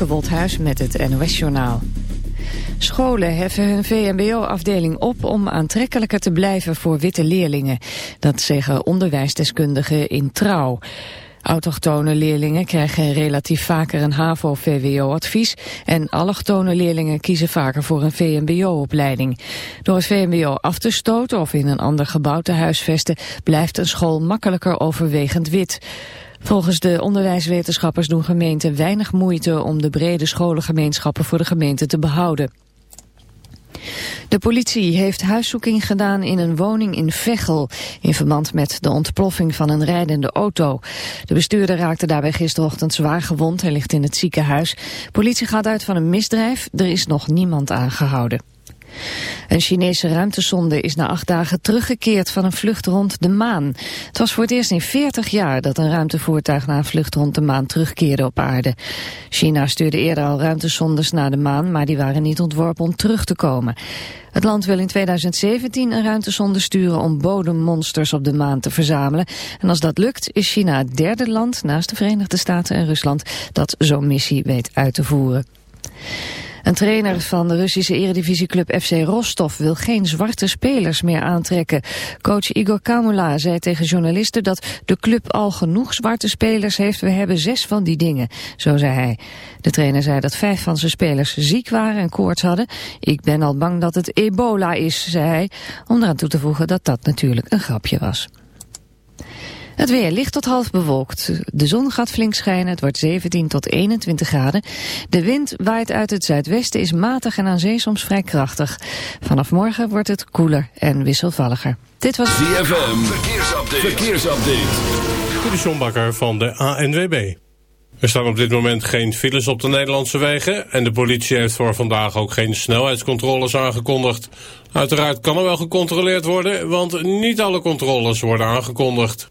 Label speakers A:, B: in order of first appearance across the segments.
A: Femke Wolthuis met het NOS-journaal. Scholen heffen hun VMBO-afdeling op om aantrekkelijker te blijven voor witte leerlingen. Dat zeggen onderwijsdeskundigen in Trouw. Autochtone leerlingen krijgen relatief vaker een HAVO-VWO-advies... en allochtone leerlingen kiezen vaker voor een VMBO-opleiding. Door het VMBO af te stoten of in een ander gebouw te huisvesten... blijft een school makkelijker overwegend wit. Volgens de onderwijswetenschappers doen gemeenten weinig moeite... om de brede scholengemeenschappen voor de gemeente te behouden. De politie heeft huiszoeking gedaan in een woning in Veghel... in verband met de ontploffing van een rijdende auto. De bestuurder raakte daarbij gisterochtend zwaar gewond. Hij ligt in het ziekenhuis. Politie gaat uit van een misdrijf. Er is nog niemand aangehouden. Een Chinese ruimtesonde is na acht dagen teruggekeerd van een vlucht rond de maan. Het was voor het eerst in 40 jaar dat een ruimtevoertuig na een vlucht rond de maan terugkeerde op aarde. China stuurde eerder al ruimtesondes naar de maan, maar die waren niet ontworpen om terug te komen. Het land wil in 2017 een ruimtesonde sturen om bodemmonsters op de maan te verzamelen. En als dat lukt is China het derde land naast de Verenigde Staten en Rusland dat zo'n missie weet uit te voeren. Een trainer van de Russische eredivisieclub FC Rostov wil geen zwarte spelers meer aantrekken. Coach Igor Kamula zei tegen journalisten dat de club al genoeg zwarte spelers heeft. We hebben zes van die dingen, zo zei hij. De trainer zei dat vijf van zijn spelers ziek waren en koorts hadden. Ik ben al bang dat het ebola is, zei hij, om eraan toe te voegen dat dat natuurlijk een grapje was. Het weer ligt tot half bewolkt. De zon gaat flink schijnen, het wordt 17 tot 21 graden. De wind waait uit het zuidwesten, is matig en aan zee soms vrij krachtig. Vanaf morgen wordt het koeler en wisselvalliger.
B: Dit was ZFM, verkeersupdate.
C: verkeersupdate. De van de ANWB. Er staan op dit moment geen files op de Nederlandse wegen... en de politie heeft voor vandaag ook geen snelheidscontroles aangekondigd. Uiteraard kan er wel gecontroleerd worden, want niet alle controles worden aangekondigd.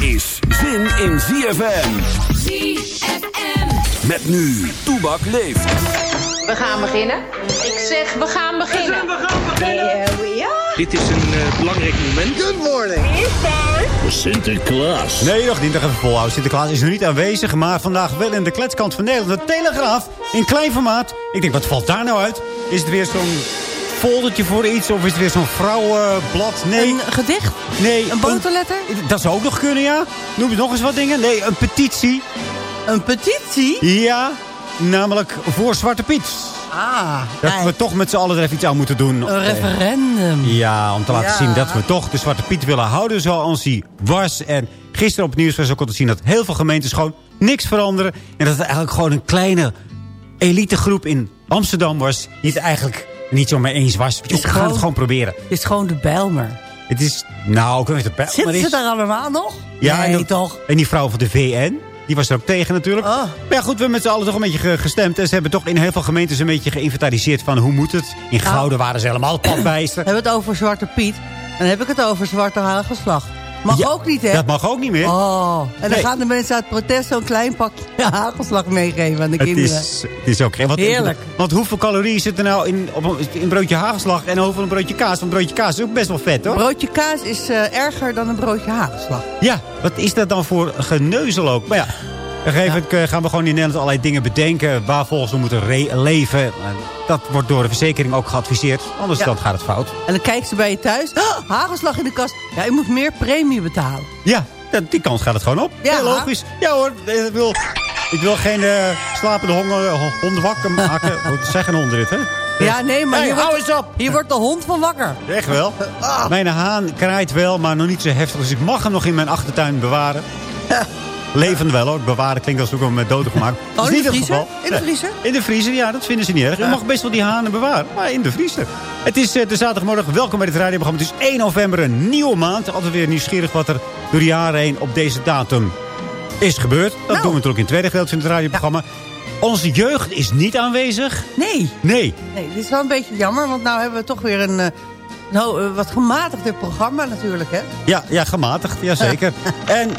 B: Is zin in ZFM.
D: ZFM.
B: Met nu, Toebak leeft.
E: We gaan beginnen. Ik zeg, we gaan beginnen.
F: We gaan beginnen.
G: Dit is een uh, belangrijk moment.
F: Good morning.
H: Sinterklaas. Nee, nog niet nog even volhouden. Sinterklaas is nog niet aanwezig, maar vandaag wel in de kletskant van Nederland. De Telegraaf in klein formaat. Ik denk, wat valt daar nou uit? Is het weer zo'n foldertje voor iets? Of is het weer zo'n vrouwenblad? Nee.
A: Een gedicht?
H: Nee.
A: Een boterletter?
H: dat zou ook nog kunnen, ja. Noem je nog eens wat dingen? Nee, een petitie.
A: Een petitie?
H: Ja, namelijk voor Zwarte Piet.
A: Ah,
H: dat we toch met z'n allen er even iets aan moeten doen.
A: Een referendum.
H: Ja, om te laten zien dat we toch de Zwarte Piet willen houden zoals hij was. En gisteren op het nieuws was ook al te zien dat heel veel gemeentes gewoon niks veranderen. En dat het eigenlijk gewoon een kleine elitegroep in Amsterdam was. Die het eigenlijk niet zo mee eens was. We gaan het gewoon proberen.
A: Het is gewoon de Bijlmer.
H: Het is, nou, ik weet het wel.
F: Zitten ze daar allemaal nog?
H: Ja,
F: nee,
H: en,
F: toch?
H: En die vrouw van de VN, die was er ook tegen natuurlijk.
F: Oh.
H: Maar ja, goed, we hebben met z'n allen toch een beetje ge- gestemd. En ze hebben toch in heel veel gemeentes een beetje geïnventariseerd van hoe moet het. In Gouden waren ze helemaal padbijster.
F: Hebben we het over Zwarte Piet? Dan heb ik het over Zwarte Hagelslag. Mag
H: Ja,
F: ook niet, hè?
H: Dat mag ook niet meer.
F: Oh, en dan
H: Nee.
F: gaan de mensen uit protest zo'n klein pakje hagelslag meegeven aan de
H: Het
F: kinderen.
H: is, het is ook want,
F: Heerlijk.
H: Want hoeveel calorieën zitten er nou in, op een, broodje hagelslag en hoeveel een broodje kaas? Want een broodje kaas is ook best wel vet, hoor.
F: Broodje kaas is eh, erger dan een broodje hagelslag.
H: Ja, wat is dat dan voor geneuzel ook? Maar ja, op een gegeven moment eh, gaan we gewoon in Nederland allerlei dingen bedenken... waar volgens we moeten leven. En Dat wordt door de verzekering ook geadviseerd. Anders
F: Ja.
H: dan gaat het fout.
F: En dan kijken ze bij je thuis. Oh, hagelslag in de kast. Ja, je moet meer premie betalen.
H: Ja, die kans gaat het gewoon op.
F: Ja.
H: Heel logisch. Ja hoor, eh, ik wil, ik wil geen eh, slapende honger, ho- honden wakker maken. Dat zeggen honden dit, hè?
F: Ja, nee, maar
H: Hey,
F: hier, wordt,
H: eens op!
F: hier wordt de hond van wakker.
H: Echt wel.
F: Ah.
H: Mijn haan kraait wel, maar nog niet zo heftig. Dus ik mag hem nog in mijn achtertuin bewaren. Levend wel hoor. Bewaren klinkt alsof ik hem eh, dood heb gemaakt.
F: Oh,
H: is
F: in
H: het
F: vriezer?
H: geval.
F: In de vriezer?
H: In de vriezer, ja, dat vinden ze niet erg. Je mag best wel die hanen bewaren, maar in de vriezer. Het is eh, de zaterdagmorgen. Welkom bij het radioprogramma. Het is 1 november, een nieuwe maand. Altijd weer nieuwsgierig wat er door de jaren heen op deze datum is gebeurd. Dat
F: Nou.
H: doen we natuurlijk in het tweede gedeelte van het radioprogramma. Onze jeugd is niet aanwezig.
F: Nee.
H: Nee.
F: Nee, dit is wel een beetje jammer, want nou hebben we toch weer een... eh, nou, eh, wat gematigder programma natuurlijk, hè?
H: Ja, ja gematigd, jazeker. en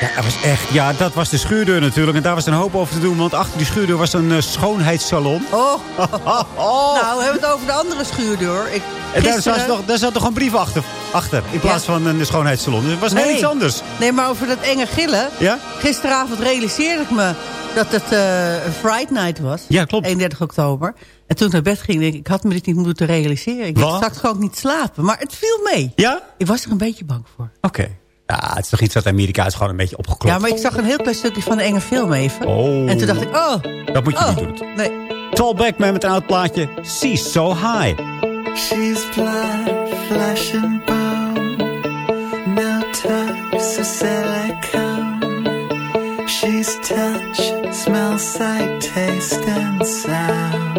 H: ja, dat was echt, ja, dat was de schuurdeur natuurlijk. En daar was een hoop over te doen, want achter die schuurdeur was een eh, schoonheidssalon.
F: Oh,
H: Oh.
F: nou, we hebben het over de andere schuurdeur. Ik,
H: en daar zat, nog, daar zat nog een brief achter, achter in plaats van een schoonheidssalon. Dus het was heel
F: Nee.
H: iets anders.
F: Nee, maar over dat enge gillen.
H: Ja?
F: Gisteravond realiseerde ik me dat het eh, een Fright Night was.
H: Ja, klopt.
F: 31 oktober. En toen ik naar bed ging, denk ik, ik had me dit niet moeten realiseren. Ik dacht,
H: Wat?
F: straks gewoon niet slapen. Maar het viel mee.
H: Ja?
F: Ik was er een beetje bang voor.
H: Oké. Ja, het is toch iets dat Amerika is gewoon een beetje opgeklopt.
F: Ja, maar ik zag een heel klein stukje van de enge film even.
H: Oh.
F: En toen dacht ik, oh.
H: Dat moet je
F: oh,
H: niet doen.
F: Nee.
H: Tall Backman met een oud plaatje. She's so high.
I: She's blood, flesh and bone. No touch silicone. She's touch, smell, sight, taste, and sound.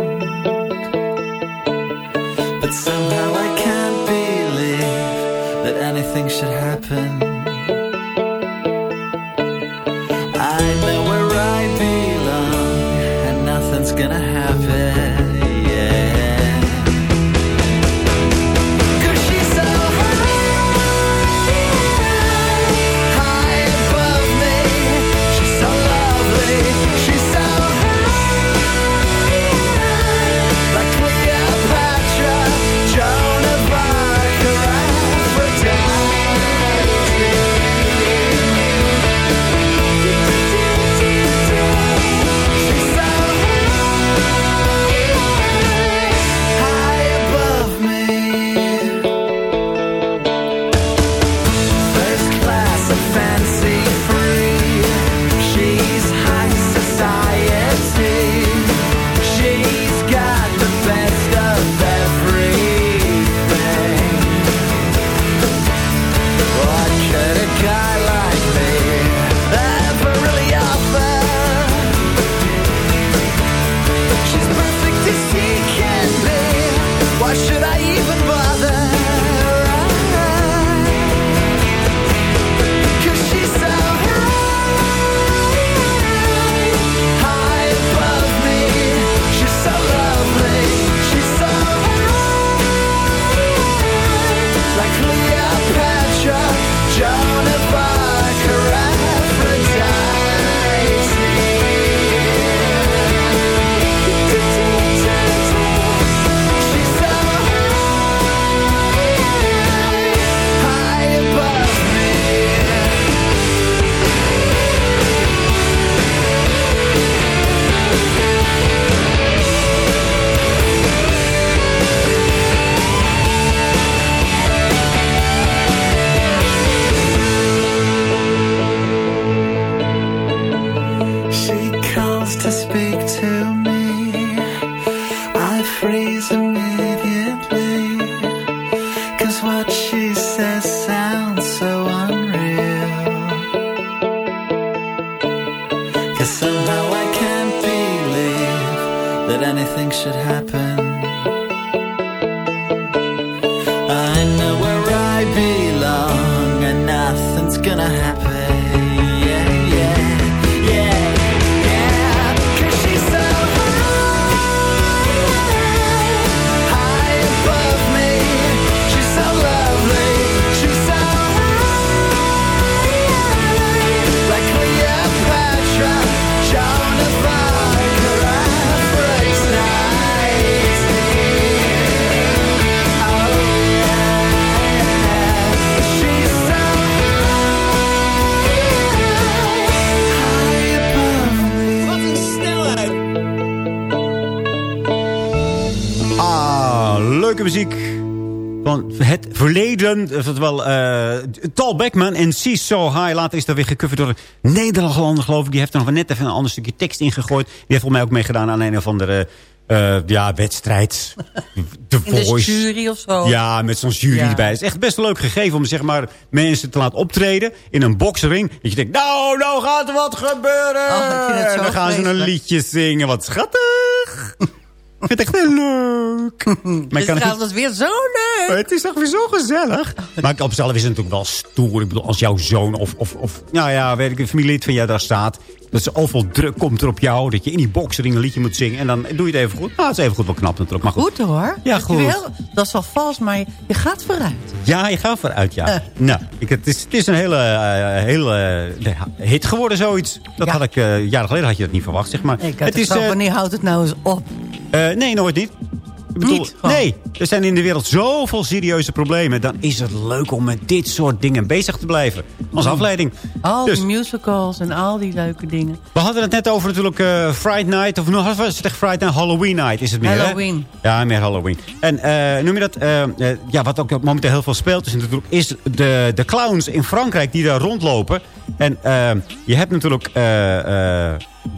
I: But somehow I can't believe that anything should happen. Gonna happen.
H: Verleden. Oftewel, eh Tal Beckman en See So High. Later is dat weer gecoverd door Nederlander, geloof ik. Die heeft er nog net even een ander stukje tekst ingegooid. Die heeft volgens mij ook meegedaan aan een of andere eh, ja, wedstrijd. The
F: de
H: Voice.
F: jury of zo.
H: Ja, met zo'n jury
F: Ja.
H: erbij. Het is echt best een leuk gegeven om zeg maar, mensen te laten optreden in een boksring. Dat je denkt, nou, nou gaat er wat gebeuren.
F: Oh,
H: en dan gaan ze een liedje zingen. Wat schattig. Ik vind het echt heel leuk. maar ik
F: Dus
H: kan het
F: trouwens, is weer zo leuk.
H: het is toch weer zo gezellig. Maar op zichzelf is het natuurlijk wel stoer. Ik bedoel, als jouw zoon of, of, of nou ja, weet ik, een familielid van jou daar staat. Dat ze zoveel druk komt er op jou. Dat je in die boxering een liedje moet zingen. En dan doe je het even goed. Nou, het is even goed wel knap natuurlijk. Maar goed.
F: Goed hoor.
H: Ja,
F: Dat
H: goed.
F: wel- dat is wel vals, maar je, gaat vooruit.
H: Ja, je gaat vooruit, ja.
F: Eh.
H: Nou, ik, het, is, het is een hele, eh, hele eh, hit geworden, zoiets. Dat
F: Ja.
H: had ik, jaren geleden had je dat niet verwacht, zeg maar.
F: Ik had
H: het
F: het
H: is,
F: van, wanneer houdt het nou eens op?
H: nee, nooit niet. Ik bedoel,
F: Niet? Gewoon.
H: nee, er zijn in de wereld zoveel serieuze problemen. Dan is het leuk om met dit soort dingen bezig te blijven. Als afleiding.
F: Al
H: Dus,
F: die musicals en al die leuke dingen.
H: we hadden het net over natuurlijk eh Friday Night. Of nog was het echt Friday Night? Halloween Night is het meer, hè?
F: Halloween.
H: Ja, meer Halloween. En eh, noem je dat? eh, ja, wat ook momenteel heel veel speelt is natuurlijk... is de, de clowns in Frankrijk die daar rondlopen. En je hebt natuurlijk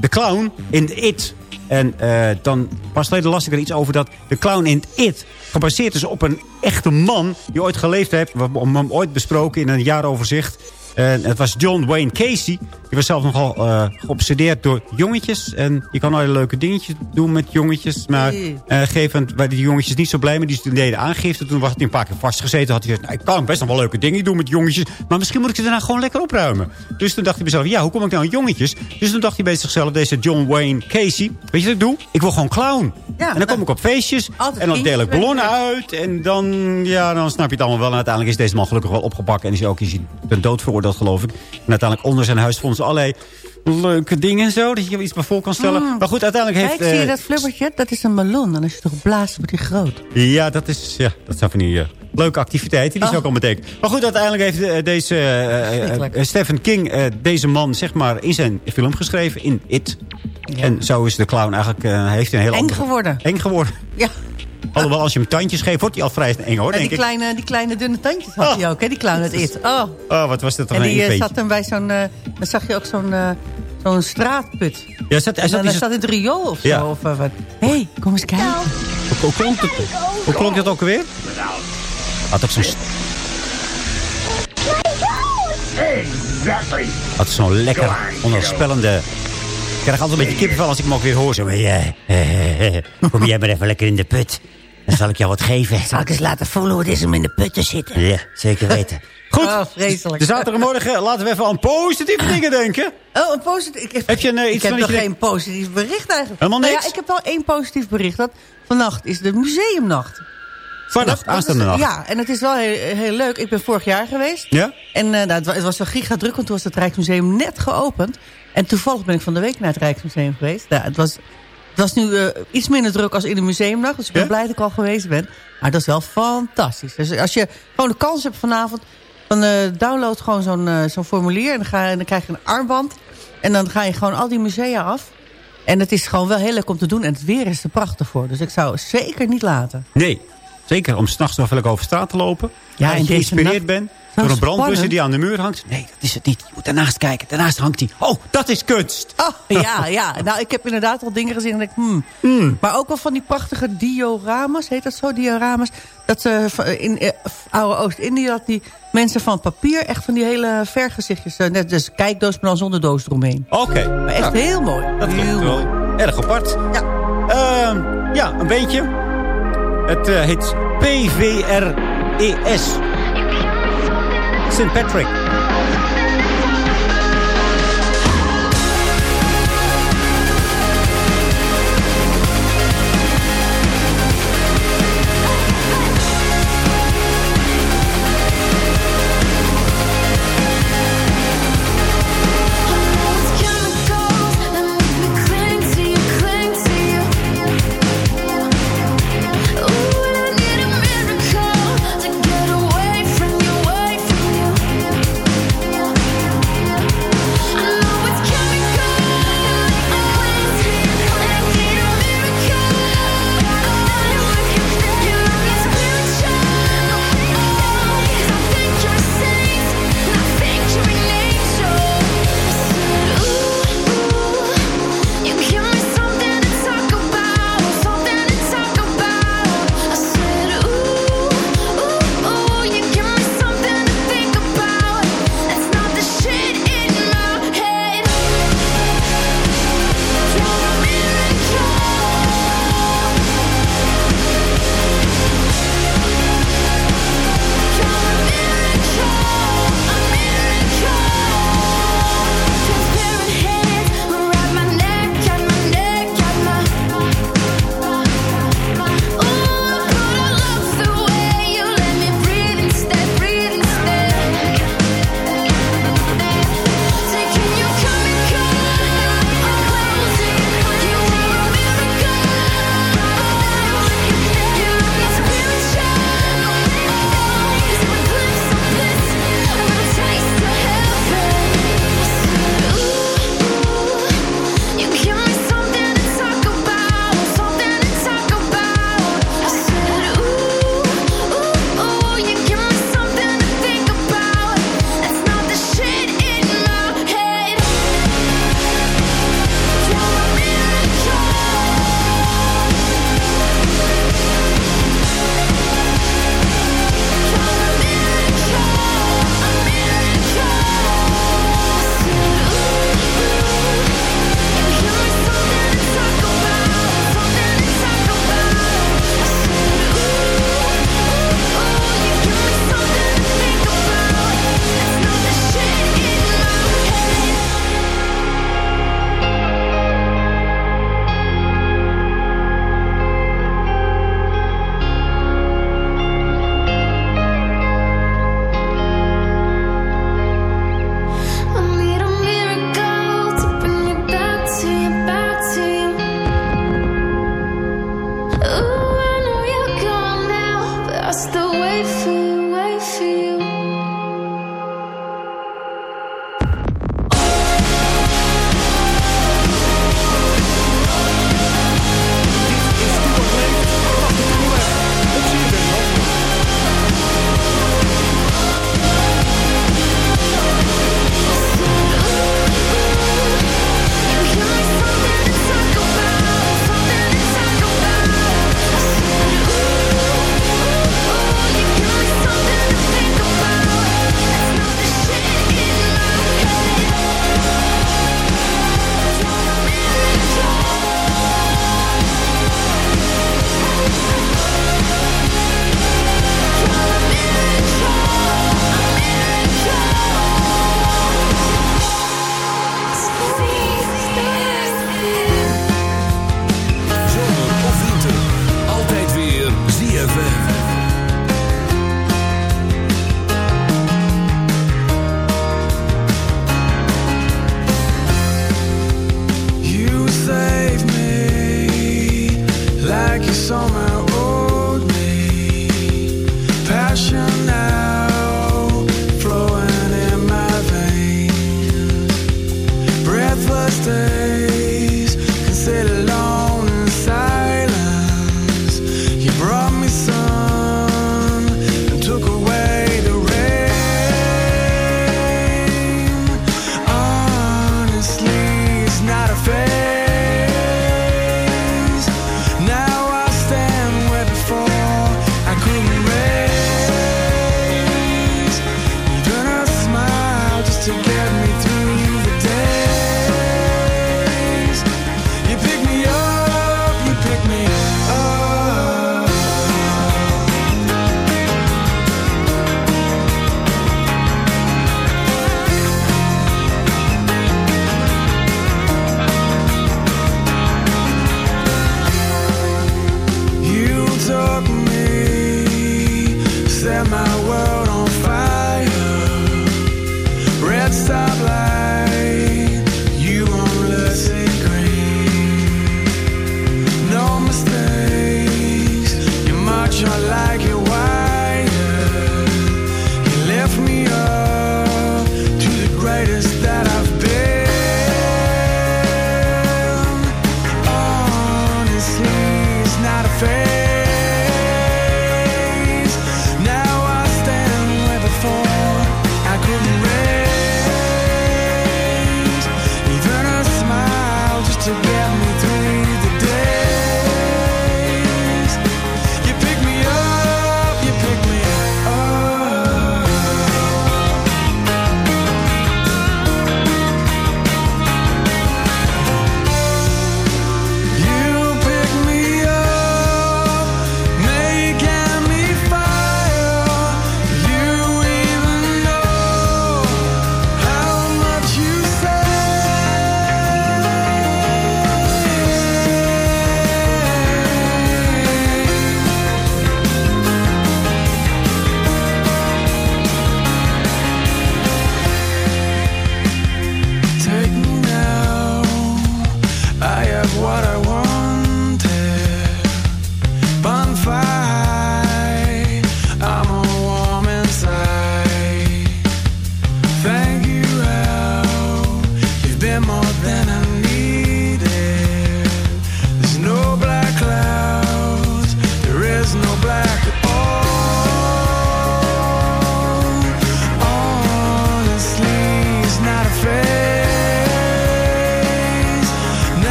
H: de clown in It... En eh, dan pas geleden las ik er iets over dat de clown in It gebaseerd is op een echte man die ooit geleefd heeft. We hebben hem ooit besproken in een jaaroverzicht. En het was John Wayne Casey. Die was zelf nogal eh geobsedeerd door jongetjes. En je kan allerlei leuke dingetjes doen met jongetjes. Maar
F: Nee.
H: eh, moment waren die jongetjes niet zo blij mee. Die deden aangifte. Toen was hij een paar keer vastgezeten. Had hij gezegd, nou, ik kan best nog wel leuke dingen doen met jongetjes. Maar misschien moet ik ze daarna gewoon lekker opruimen. Dus toen dacht hij bij zichzelf, ja, hoe kom ik nou aan jongetjes? Dus toen dacht hij bij zichzelf, deze John Wayne Casey. Weet je wat ik doe? Ik wil gewoon clown.
F: Ja,
H: en dan kom ik op feestjes. En dan deel ik ballonnen uit. En dan, ja, dan snap je het allemaal wel. En uiteindelijk is deze man gelukkig wel opgepakt. En is hij ook is hij dood veroordeeld, geloof ik. En uiteindelijk onder zijn huis vonden ze allerlei leuke dingen en zo. Dat je er iets bij voor kan stellen.
F: Mm.
H: Maar goed, uiteindelijk heeft...
F: Kijk, zie je
H: eh,
F: dat flubbertje? Dat is een ballon. En als je het toch blaast, wordt die groot.
H: Ja, dat is ja, dat zijn van die eh, leuke activiteiten die
F: Oh.
H: ze ook al betekenen. Maar goed, uiteindelijk heeft eh, deze eh, Stephen King deze man zeg maar in zijn film geschreven, in It. En zo is de clown eigenlijk, heeft een heel
F: Eng
H: andere-
F: geworden.
H: Eng geworden.
F: Ja.
H: Alhoewel, als je hem tandjes geeft, wordt hij al vrij eng hoor,
F: En
H: denk
F: die,
H: ik.
F: kleine, die kleine dunne tandjes had hij ook, hè? Die clown uit It. Oh.
H: Oh, wat was dat toch
F: En
H: een
F: die eh,
H: eng
F: zat hem bij zo'n... eh, dan zag je ook zo'n eh, zo'n straatput.
H: Ja, zat, hij
F: En
H: zat
F: dan
H: in
F: staat
H: zijn-
F: in het riool of zo.
H: Ja.
F: Of wat. Hé, hey, kom eens kijken.
H: hoe, hoe klonk het, hoe klonk het ook alweer? Had ook zo'n... st- Had zo'n lekker, onheilspellende... Ik krijg altijd een beetje kippenvel als ik hem ook weer hoor. Zo, kom jij maar even lekker in de put. Dan zal ik jou wat geven.
F: Zal ik eens laten voelen hoe het is om in de put te zitten?
H: Ja, zeker weten. Goed,
F: Oh, vreselijk.
H: de zaterdagmorgen laten we even aan positieve dingen denken.
F: Oh, een positief... Ik heb,
H: Heb je een, eh, iets
F: ik heb
H: van
F: nog geen positief bericht eigenlijk.
H: Helemaal
F: Nou
H: niks?
F: ja, ik heb wel één positief bericht. Dat vannacht is de museumnacht.
H: Vannacht, aanstaande nacht.
F: Ja, en het is wel heel, heel leuk. Ik ben vorig jaar geweest.
H: Ja?
F: En eh, nou, het, wa- het was wel giga druk, want toen was het Rijksmuseum net geopend. En toevallig ben ik van de week naar het Rijksmuseum geweest. Ja, het, was, het was nu eh, iets minder druk als in de museumdag. Dus ik ben
H: Ja?
F: blij dat ik al geweest ben. Maar dat is wel fantastisch. Dus als je gewoon de kans hebt vanavond... dan eh, download gewoon zo'n eh, zo'n formulier. En dan, ga, en dan krijg je een armband. En dan ga je gewoon al die musea af. En het is gewoon wel heel leuk om te doen. En het weer is er prachtig voor. Dus ik zou het zeker niet laten.
H: Nee, zeker om s'nachts nog even over straat te lopen.
F: Ja,
H: en
F: deze
H: geïnspireerd bent door een brandblusser
F: spannend.
H: die aan de muur hangt. Nee, dat is het niet. Je moet daarnaast kijken. Daarnaast hangt die. Oh, dat is kunst.
F: Oh, ja, ja. Nou, ik heb inderdaad al dingen gezien en ik, hmm. Maar ook wel van die prachtige dioramas, heet dat zo, dioramas. Dat ze v- in eh, oude Oost-Indië, dat die mensen van papier echt van die hele vergezichtjes, eh, net dus kijkdoos, maar dan zonder doos eromheen.
H: Oké.
F: Maar echt
H: Ja,
F: heel mooi.
H: Dat
F: heel
H: wel erg apart.
F: Ja.
H: Ehm, ja, een beetje. Het eh, heet PVRES. St. Patrick.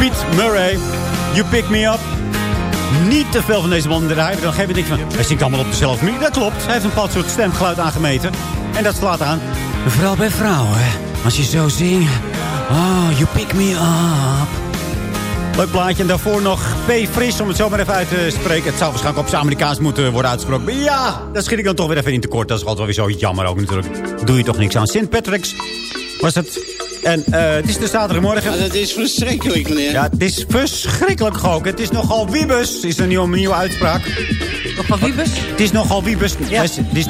H: Piet Murray, You Pick Me Up. Niet te veel van deze man draaien. Dan geef je denk van, hij zingt allemaal op dezelfde manier. Dat klopt. Hij heeft een bepaald soort stemgeluid aangemeten. En dat slaat aan. Vooral bij vrouwen. Als je zo zingt. Oh, you pick me up. Leuk plaatje. En daarvoor nog P. Fris, om het zo maar even uit te spreken. Het zou waarschijnlijk op zijn Amerikaans moeten worden uitgesproken. Ja, daar schiet ik dan toch weer even in tekort. Dat is altijd wel weer zo jammer ook natuurlijk. Doe je toch niks aan. St. Patrick's was het. En eh, het is de zaterdagmorgen.
J: dat is verschrikkelijk, meneer.
H: Ja, het is verschrikkelijk ook. Het is nogal wiebus, is een nieuwe, nieuwe uitspraak.
F: Nogal wiebus?
H: Het is nogal wiebus. Ja. Het is, het is,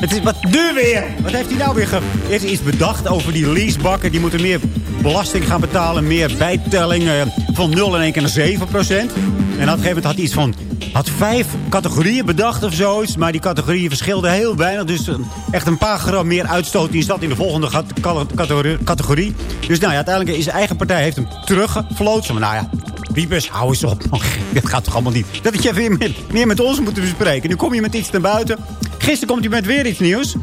H: het is, wat nu weer? Wat heeft hij nou weer ge... Heeft hij iets bedacht over die leasebakken? Die moeten meer belasting gaan betalen. Meer bijtelling eh, van 0 en 1 keer naar 7 procent. En op een gegeven moment had hij iets van... Had vijf categorieën bedacht of zoiets. Maar die categorieën verschilden heel weinig. Dus eh, echt een paar gram meer uitstoot. Die zat in de volgende categorie-. Dus nou ja, uiteindelijk is zijn eigen partij heeft hem teruggefloot. Maar nou ja, Wiebes, hou eens op. Dat gaat toch allemaal niet. Dat had je meer, meer met ons moeten bespreken. Nu kom je met iets naar buiten. Gisteren komt hij met weer iets nieuws.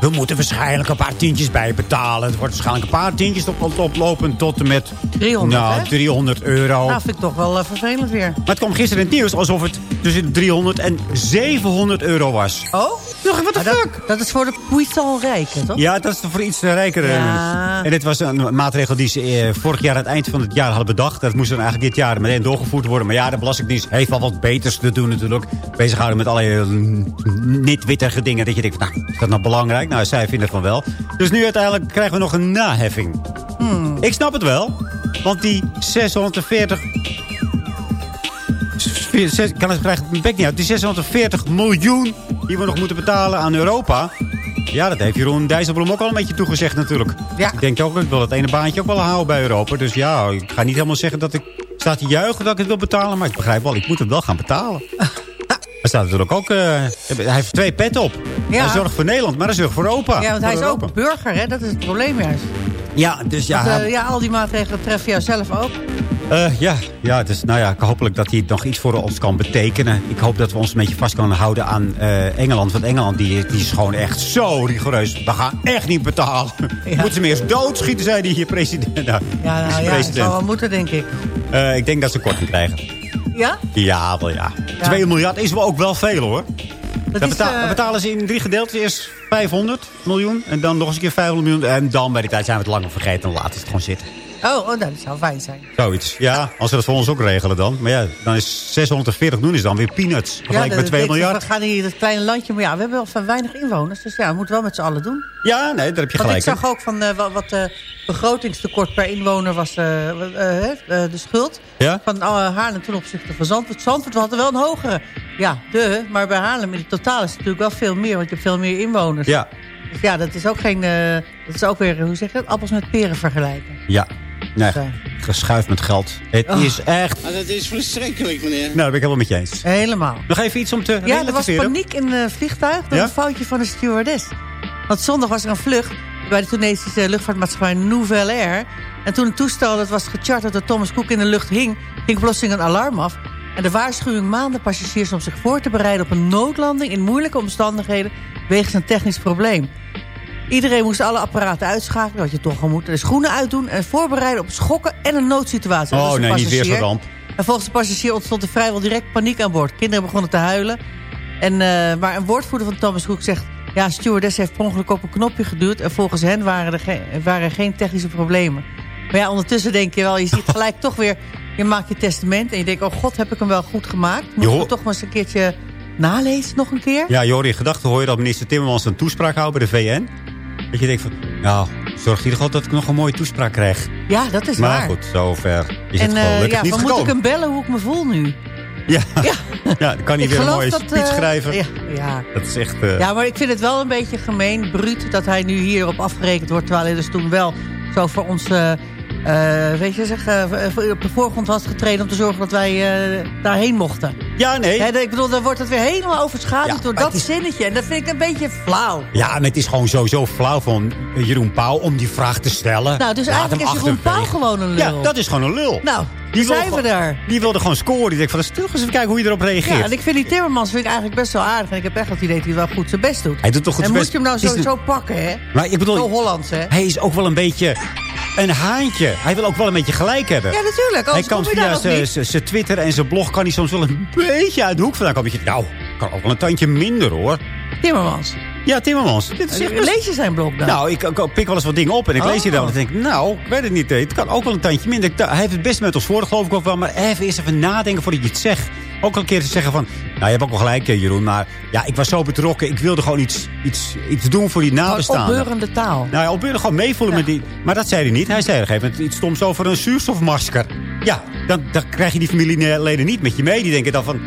H: We moeten waarschijnlijk een paar tientjes bijbetalen. Het wordt waarschijnlijk een paar tientjes op, oplopend tot en met...
F: 300,
H: Nou,
F: hè?
H: 300 euro.
F: Nou, vind ik toch wel eh, vervelend weer.
H: Maar het kwam gisteren in het nieuws alsof het tussen de 300 en 700 euro was.
F: Oh?
H: What the
F: fuck? Dat is voor de puissant rijken, toch?
H: Ja, dat is voor iets rijkere
F: Ja.
H: mensen. En dit was een maatregel die ze eh, vorig jaar aan het eind van het jaar hadden bedacht. Dat moest dan eigenlijk dit jaar meteen doorgevoerd worden. Maar ja, de Belastingdienst heeft wel wat beters te doen natuurlijk. Bezighouden met allerlei eh, niet-wittige dingen. Dat je denkt, nou, is dat nou belangrijk? Nou, zij vinden van wel. Dus nu uiteindelijk krijgen we nog een naheffing.
F: Hmm.
H: Ik snap het wel. Want die 640... Vier- zes- kan het krijg mijn bek niet uit. Die 640 miljoen die we nog moeten betalen aan Europa. Ja, dat heeft Jeroen Dijsselbloem ook al een beetje toegezegd natuurlijk.
F: Ja.
H: Ik denk ook, ik wil het ene baantje ook wel houden bij Europa. Dus ja, ik ga niet helemaal zeggen dat ik sta te juichen dat ik het wil betalen. Maar ik begrijp wel, ik moet het wel gaan betalen. Hij staat natuurlijk ook... eh, hij heeft twee petten op.
F: Ja.
H: Hij zorgt voor Nederland, maar hij zorgt voor Europa.
F: Ja, want hij is
H: Europa.
F: ook burger, hè? Dat is het probleem juist.
H: Ja, dus ja...
F: Want,
H: hij-
F: eh, ja, al die maatregelen treffen jou zelf ook.
H: Eh, ja, ja dus, nou ja, hopelijk dat hij nog iets voor ons kan betekenen. Ik hoop dat we ons een beetje vast kunnen houden aan Engeland. Want Engeland die, die is gewoon echt zo rigoureus. We gaan echt niet betalen. Moeten ze meer eens doodschieten, zei die hier president. Nou,
F: Ja, nou, ja,
H: president.
F: dat zal wel moeten, denk ik.
H: Ik denk dat ze korting krijgen.
F: Ja?
H: Ja, wel ja. 2 miljard is wel ook wel veel hoor.
F: Dat is, eh,
H: betalen ze in drie gedeeltes. Eerst 500 miljoen en dan nog eens een keer 500 miljoen. En dan bij die tijd zijn we het lang vergeten. Dan laten ze het gewoon zitten.
F: Oh, oh, nou, dat zou fijn zijn.
H: Zoiets. Ja, als ze dat voor ons ook regelen dan. Maar ja, dan is 640 miljoen is dan weer peanuts. Vergeleken
F: dat-
H: met 2
F: dit-
H: miljard.
F: We gaan hier dat kleine landje, maar ja, we hebben wel van weinig inwoners. Dus ja, we moeten wel met z'n allen doen.
H: Ja, nee, daar heb je
F: Want
H: gelijk.
F: ik
H: in.
F: zag ook van eh, wat, eh, begrotingstekort per inwoner was eh, de schuld.
H: Ja?
F: Van Haarlem ten opzichte van Zandvoort. Zandvoort we hadden wel een hogere. Ja, de. Maar bij Haarlem in het totaal is het natuurlijk wel veel meer. Want je hebt veel meer inwoners.
H: Ja,
F: Dus ja, dat is ook geen... dat is ook weer, hoe zeg je dat? Appels met peren vergelijken.
H: ja. Nee,
F: Zo.
H: geschuif met geld. Het
F: Oh.
H: is echt...
J: Maar dat is verschrikkelijk, meneer.
H: Nou, dat ben ik helemaal met je eens.
F: Helemaal.
H: Nog even iets om te
F: Ja, er was paniek in het vliegtuig door
H: Ja?
F: een foutje van de stewardess. Want zondag was er een vlucht bij de Tunesische luchtvaartmaatschappij Nouvelle Air. En toen het toestel dat was gecharterd door Thomas Cook in de lucht hing... ging plotseling een alarm af. En de waarschuwing maande passagiers om zich voor te bereiden... op een noodlanding in moeilijke omstandigheden... wegens een technisch probleem. Iedereen moest alle apparaten uitschakelen, wat je toch al moet. De schoenen uitdoen en voorbereiden op schokken en een noodsituatie.
H: Oh nee, niet weer zo'n ramp.
F: En volgens de passagier ontstond er vrijwel direct paniek aan boord. Kinderen begonnen te huilen. En, eh, maar een woordvoerder van Thomas Cook zegt... ja, stewardess heeft per ongeluk op een knopje geduwd... en volgens hen waren er, geen, waren er geen technische problemen. Maar ja, ondertussen denk je wel... je ziet gelijk toch weer... je maakt je testament en je denkt... oh god, heb ik hem wel goed gemaakt? Moet
H: Je
F: ik toch maar eens een keertje nalezen nog een keer?
H: Ja, Jori, in gedachten hoor je dat minister Timmermans een toespraak houdt bij de VN. Dat je denkt van, nou, zorg in ieder geval dat ik nog een mooie toespraak krijg.
F: Ja, dat is
H: maar
F: waar.
H: goed, zover is
F: en
H: het gewoon
F: eh, ja,
H: niet
F: dan moet ik
H: gekomen.
F: hem bellen hoe ik me voel nu.
H: Ja. ja, dan kan hij
F: Ik
H: weer een mooie
F: dat,
H: speech
F: eh,
H: schrijven.
F: Ja, ja.
H: Dat is echt... eh,
F: Ja, maar ik vind het wel een beetje gemeen, bruut... dat hij nu hierop afgerekend wordt... terwijl hij dus toen wel zo voor ons... eh, weet je, zeg, eh, voor- op de voorgrond was getreden... om te zorgen dat wij eh, daarheen mochten.
H: Ja, nee.
F: Ik bedoel, dan wordt het weer helemaal overschaduwd
H: Ja,
F: door dat
H: is-
F: zinnetje. En dat vind ik een beetje flauw.
H: Ja, maar het is gewoon sowieso flauw van Jeroen Pauw om die vraag te stellen.
F: Nou, dus
H: Laat
F: eigenlijk is Jeroen Pauw gewoon een lul.
H: Ja, dat is gewoon een lul.
F: Nou,
H: Die
F: zijn we
H: gewoon-
F: daar.
H: Die wilde gewoon scoren. Die denkt van, stil eens even kijken hoe je erop reageert.
F: Ja, en ik vind die Timmermans vind ik eigenlijk best wel aardig. En ik heb echt het idee dat hij wel goed zijn best doet.
H: Hij doet toch goed
F: en
H: zijn
F: moet je hem nou
H: best.
F: Sowieso pakken, hè?
H: Maar ik bedoel,
F: Zo Hollands, hè?
H: hij is ook wel een beetje een haantje. Hij wil ook wel een beetje gelijk hebben.
F: Ja, natuurlijk.
H: Hij kan via zijn- Twitter en zijn blog kan hij soms wel een beetje uit de hoek vandaan komen. Nou, kan ook wel een tandje minder hoor.
F: Timmermans.
H: Ja, Timmermans. Dit is echt best-
F: Lees je zijn blog dan?
H: Nou, ik, ik pik wel eens wat dingen op en ik lees hier dan. En denk ik, nou, ik weet het niet. Het kan ook wel een tandje minder. Hij heeft het best met ons voor, geloof ik ook wel. Maar even eerst even nadenken voordat je het zegt. Ook al een keer te zeggen van... Nou, je hebt ook wel gelijk, eh, Jeroen. Maar ja, ik was zo betrokken. Ik wilde gewoon iets, iets, iets doen voor die nabestaanden.
F: opbeurende taal.
H: Nou ja, opbeurende gewoon meevoelen met die... Maar dat zei hij niet. Hij zei op een gegeven moment iets stoms over een zuurstofmasker. Ja, dan, dan krijg je die familieleden niet met je mee. Die denken dan van...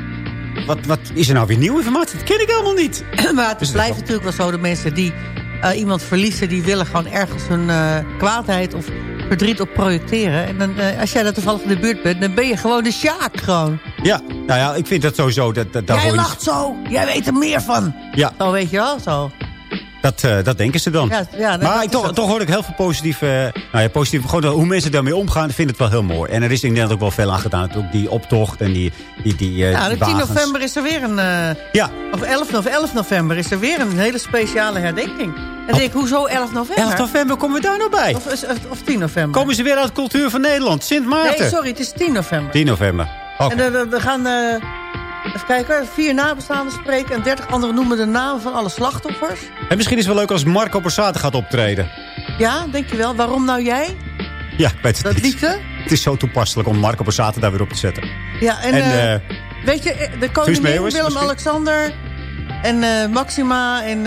H: Wat, wat is er nou weer nieuwe informatie? Dat ken ik helemaal niet.
F: maar het blijft natuurlijk wel zo. De mensen die eh, iemand verliezen... die willen gewoon ergens hun eh, kwaadheid of verdriet op projecteren. En dan, eh, als jij dat toevallig in de buurt bent... dan ben je gewoon de sjaak gewoon.
H: Ja, nou ja, ik vind dat sowieso... Dat, dat,
F: jij
H: je-
F: lacht zo. Jij weet er meer van.
H: Ja,
F: Zo weet je wel, zo.
H: Dat, eh, dat denken ze dan.
F: Ja, ja,
H: maar ik, toch, toch hoor ik heel veel positieve... nou ja, positief, gewoon hoe mensen daarmee omgaan, ik vind het wel heel mooi. En er is in Nederland ook wel veel aan gedaan. Ook die optocht en die, die, die, eh,
F: Ja,
H: die
F: de 10
H: wagens.
F: november is er weer een... eh,
H: Ja,
F: of 11, nove- 11 november is er weer een hele speciale herdenking. En denk ik, hoezo 11 november?
H: 11 november komen we daar nou bij.
F: Of, of 10 november?
H: Komen ze weer uit de cultuur van Nederland. Sint Maarten.
F: Nee, sorry, het is 10 november.
H: 10 november. Oké.
F: En eh, we, we gaan... even kijken, vier nabestaanden spreken... en 30 anderen noemen de namen van alle slachtoffers.
H: En misschien is het wel leuk als Marco Borsato gaat optreden.
F: Ja, denk je wel. Waarom nou jij?
H: Ja, ik weet het
F: Dat liedje?
H: Het is zo toepasselijk om Marco Borsato daar weer op te zetten.
F: Ja, en,
H: En,
F: eh,
H: eh,
F: weet je, eh, de koningin? Willem-Alexander... en Maxima en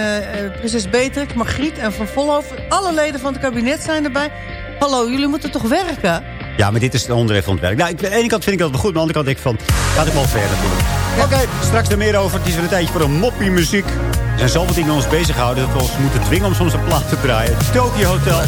F: prinses Beatrix, Margriet en Van Volhoven... alle leden van het kabinet zijn erbij. Hallo, jullie moeten toch werken?
H: Ja, maar dit is een onderdeel van het werk. Nou, ik, aan de ene kant vind ik dat wel goed, maar aan de andere kant denk ik van... Laat ik wel verder doen. Oké, straks er meer over. Het is weer een tijdje voor een moppie muziek. Er zijn zoveel dingen ons bezighouden dat we ons moeten dwingen om soms een plaat te draaien. Tokyo Hotel.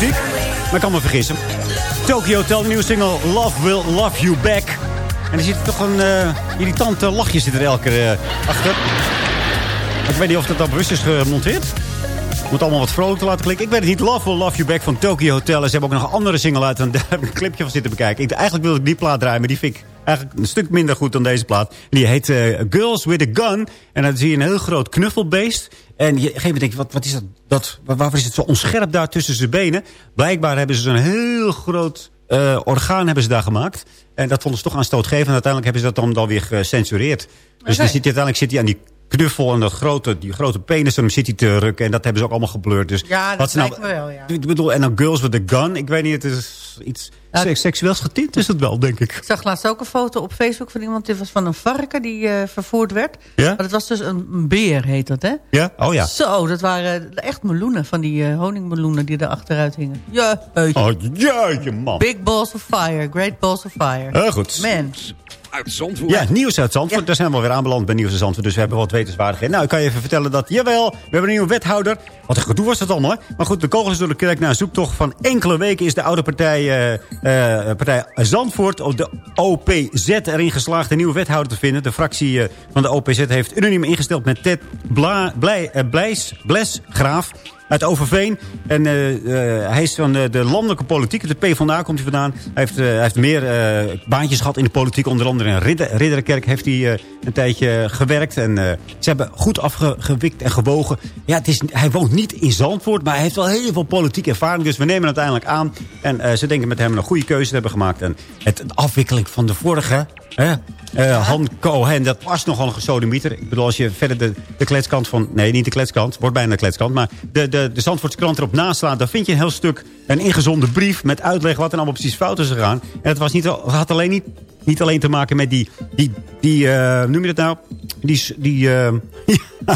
H: Muziek. Maar ik kan me vergissen. Tokyo Hotel, de nieuwe single Love Will Love You Back. En er zit toch een eh irritant eh, lachje zit er elke keer eh, achter. Ik weet niet of dat dan bewust is gemonteerd. Moet allemaal wat vrolijk te laten klikken. Ik weet het niet. Love Will Love You Back van Tokyo Hotel. En ze hebben ook nog een andere single uit. En daar een clipje van zitten bekijken. Ik, eigenlijk wilde ik die plaat draaien. Maar die vind ik eigenlijk een stuk minder goed dan deze plaat. Die heet eh, Girls With A Gun. En dan zie je een heel groot knuffelbeest. En je, op een gegeven moment denk je, wat, wat is dat? dat waar- waarvoor is het zo onscherp daar tussen zijn benen? Blijkbaar hebben ze zo'n heel groot eh, orgaan hebben ze daar gemaakt. En dat vonden ze toch aanstootgevend. En uiteindelijk hebben ze dat dan, dan weer gecensureerd. Dus dan zit hij, uiteindelijk zit hij aan die knuffel en dat grote, die grote penis. Dan zit hij te rukken. En dat hebben ze ook allemaal geblurred. Dus
F: Ja, dat
H: wat ze nou-
F: lijkt me wel, ja.
H: Ik bedoel, en dan Girls with a Gun. Ik weet niet, het is iets seks- seksueels getint is het wel, denk ik.
F: Ik zag laatst ook een foto op Facebook van iemand... dit was van een varken die eh, vervoerd werd.
H: Ja?
F: Maar dat was dus een beer, heet dat, hè?
H: Ja? Oh ja.
F: Zo, dat waren echt meloenen van die eh, honingmeloenen die er achteruit hingen. Ja, heutje.
H: Oh, jeetje, man.
F: Big balls of fire, great balls of fire.
H: Heel goed.
F: Man.
B: Uit Zandvoort.
H: Ja, nieuws uit Zandvoort. Daar zijn we weer aanbeland bij Nieuws uit Zandvoort. Dus we hebben wat wetenswaardigheden. Nou, ik kan je even vertellen dat, jawel, we hebben een nieuwe wethouder. Wat een gedoe was dat allemaal, hè? Maar goed, de kogel is door de kerk na een zoektocht van enkele weken... is de oude partij, eh, eh, partij Zandvoort, of de OPZ, erin geslaagd... een nieuwe wethouder te vinden. De fractie eh, van de OPZ heeft unaniem ingesteld met Ted Bla, Blij, Blijs, Blesgraaf uit Overveen. En eh, eh, hij is van de, de landelijke politiek. De PvdA komt hij vandaan. Hij heeft, eh, hij heeft meer baantjes gehad in de politiek. Onder andere in Ridder, Ridderkerk heeft hij een tijdje gewerkt. En ze hebben goed afgewikt en gewogen. Ja, het is, hij woont niet in Zandvoort, maar hij heeft wel heel veel politieke ervaring. Dus we nemen het uiteindelijk aan. En ze denken met hem een goede keuze te hebben gemaakt. En het de afwikkeling van de vorige... Hè? eh, Han Cohen, dat was nogal een gesodemieter. Ik bedoel, als je verder de, de kletskant van... Nee, niet de kletskant, wordt bijna de kletskant. Maar de, de, de Zandvoortse krant erop naslaat... dan vind je een heel stuk een ingezonde brief... met uitleg wat er allemaal precies fout is gegaan. En het, was niet, had alleen niet, niet alleen te maken met die... die, die eh, noem je dat nou? Die... die eh,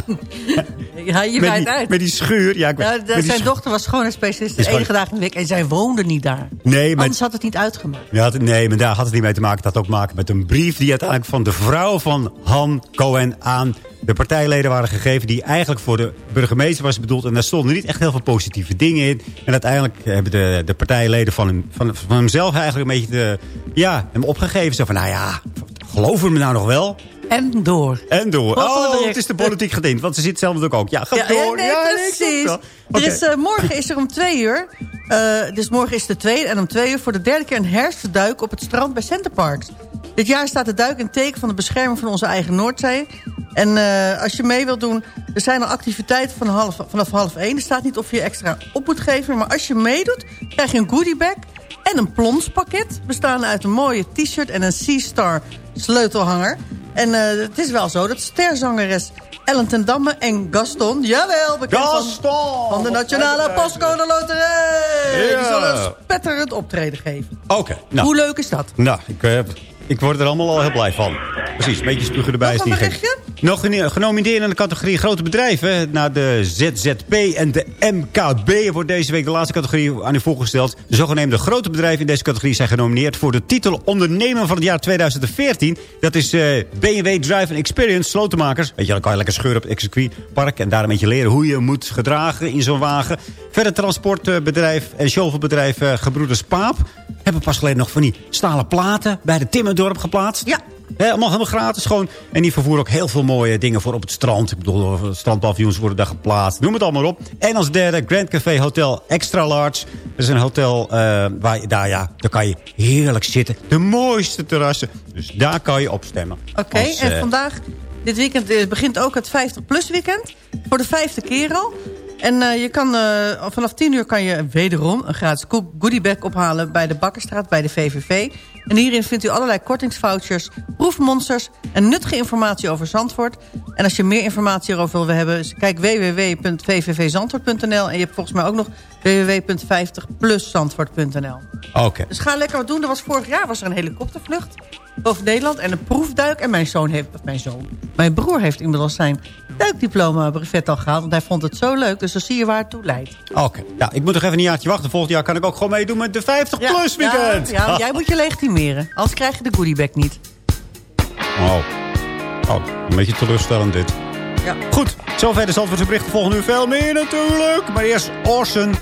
F: Ja, je
H: met, die,
F: uit.
H: met die schuur. Ja, ik weet-
F: de- zijn dochter was schoonheidsspecialist de
H: Is gewoon-
F: enige dagen in de week. En zij woonde niet daar.
H: Nee, maar
F: Anders had het niet uitgemaakt.
H: Ja, nee, maar daar had het niet mee te maken. Het had ook te maken met een brief die uiteindelijk van de vrouw van Han Cohen aan de partijleden waren gegeven. Die eigenlijk voor de burgemeester was bedoeld. En daar stonden niet echt heel veel positieve dingen in. En uiteindelijk hebben de, de partijleden van, hem, van, van hemzelf eigenlijk een beetje de, ja, hem opgegeven. Zo van, nou ja, geloven we nou nog wel?
F: En door.
H: En door. Oh, het is de politiek gedient. Want ze zit zelf natuurlijk ook. Ja, ga
F: Ja,
H: door.
F: nee,
H: Ja, nee,
F: precies. Er is, eh, morgen is er om twee uur. eh, dus morgen is de tweede. En om twee uur voor de derde keer een herfstduik op het strand bij Centerparks. Dit jaar staat de duik in teken van de bescherming van onze eigen Noordzee. En eh, als je mee wilt doen, er zijn al activiteiten van half, vanaf half één. Er staat niet of je extra op moet geven. Maar als je meedoet, krijg je een goodiebag en een plonspakket. Bestaande uit een mooie t-shirt en een Sea-Star sleutelhanger. En eh, het is wel zo dat sterzangeres Ellen ten Damme en Gaston... Jawel, bekend van-
H: Gaston!
F: van de Nationale Postcode Loterij. Die zullen een spetterend optreden geven.
H: Oké, nou.
F: Hoe leuk is dat?
H: Nou, ik, eh, ik word er allemaal al heel blij van. Precies, een beetje spugen erbij is niet? Nog genomineerd in de categorie grote bedrijven. Naar de ZZP en de MKB wordt deze week de laatste categorie aan u voorgesteld. De zogenaamde grote bedrijven in deze categorie zijn genomineerd... voor de titel ondernemer van het jaar 2014. Dat is eh, BMW Drive and Experience, slotenmakers. Weet je, dan kan je lekker scheuren op het circuitpark... en daar een beetje leren hoe je moet gedragen in zo'n wagen. Verder transportbedrijf en shovelbedrijf eh, Gebroeders Paap... hebben pas geleden nog van die stalen platen bij de Timmerdorp geplaatst.
F: Ja.
H: Hè, allemaal helemaal gratis gewoon. En die vervoeren ook heel veel mooie dingen voor op het strand. Ik bedoel, eh, strandpaviljoens worden daar geplaatst. Noem het allemaal op. En als derde Grand Café Hotel Extra Large. Dat is een hotel eh, waar je, daar, ja, daar kan je heerlijk zitten. De mooiste terrassen. Dus daar kan je op stemmen.
F: Oké, en
H: eh,
F: vandaag, dit weekend begint ook het 50-plus weekend. Voor de vijfde keer al. En je kan, vanaf 10 uur kan je wederom een gratis go- goodiebag ophalen... bij de Bakkerstraat, bij de VVV. En hierin vindt u allerlei kortingsvouchers, proefmonsters... en nuttige informatie over Zandvoort. En als je meer informatie erover wil hebben... kijk www.vvvzandvoort.nl. En je hebt volgens mij ook nog www.50pluszandvoort.nl.
H: Oké.
F: Dus ga lekker wat doen. Er was vorig jaar was er een helikoptervlucht over Nederland en een proefduik. En mijn zoon heeft, of mijn zoon, mijn broer heeft inmiddels zijn duikdiploma brevet al gehaald. Want hij vond het zo leuk. Dus dan zie je waar het toe leidt.
H: Oké. Ja, ik moet nog even een jaartje wachten. Volgend jaar kan ik ook gewoon meedoen met de 50 plus weekend.
F: Ja, ja, jij moet je legitimeren. Anders krijg je de goodiebag niet.
H: Oh. oh, een beetje teleurstellend dit.
F: Ja.
H: Goed, zover de Zandvoortse berichten. Volgende uur veel meer natuurlijk. Maar eerst Orson.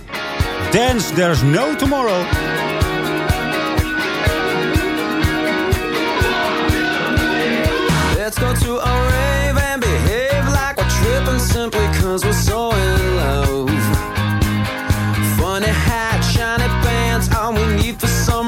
H: Dance, there's no tomorrow.
K: Let's go to a rave and behave like we're tripping simply cause we're so in love. Funny hat, shiny pants, all we need for some